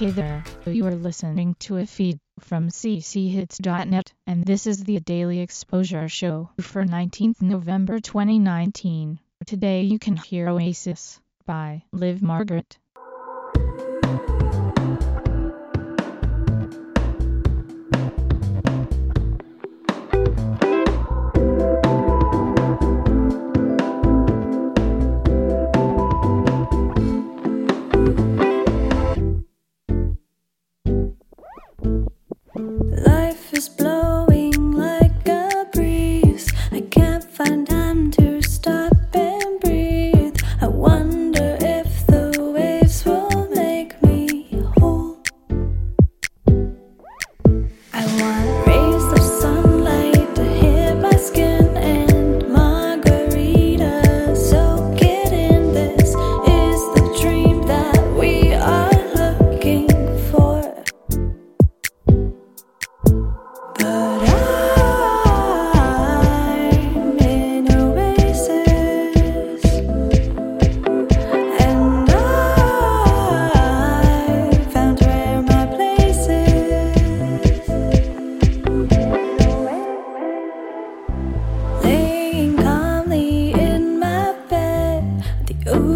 Hey there, you are listening to a feed from cchits.net, and this is the Daily Exposure Show for 19th November 2019. Today you can hear Oasis by Liv Margaret.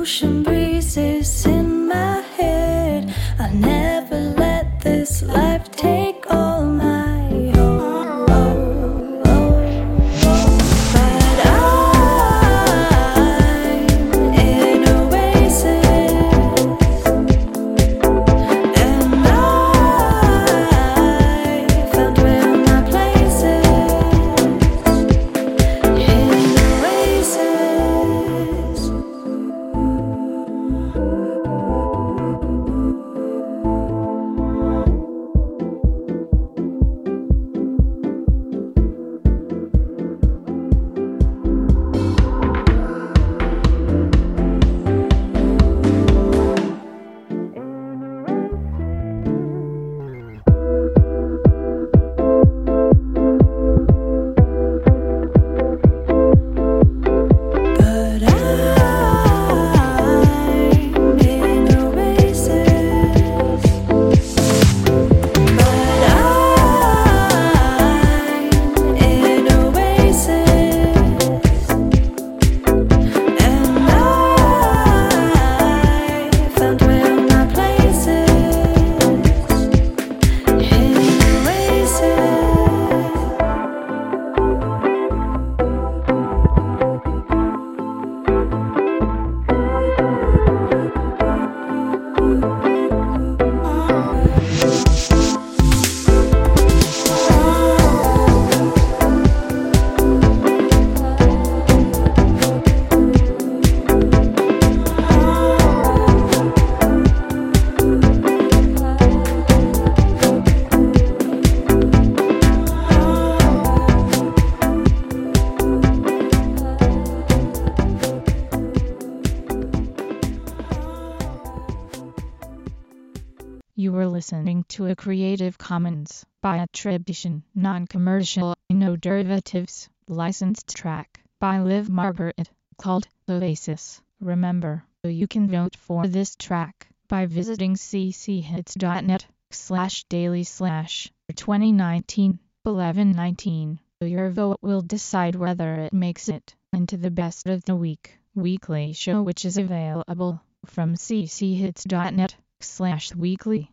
Ocean breezes listening to a Creative Commons by attribution, non-commercial, no derivatives, licensed track by Liv Margaret called Oasis. Remember, you can vote for this track by visiting cchits.net slash daily slash 2019 1119. Your vote will decide whether it makes it into the best of the week weekly show which is available from cchits.net slash weekly.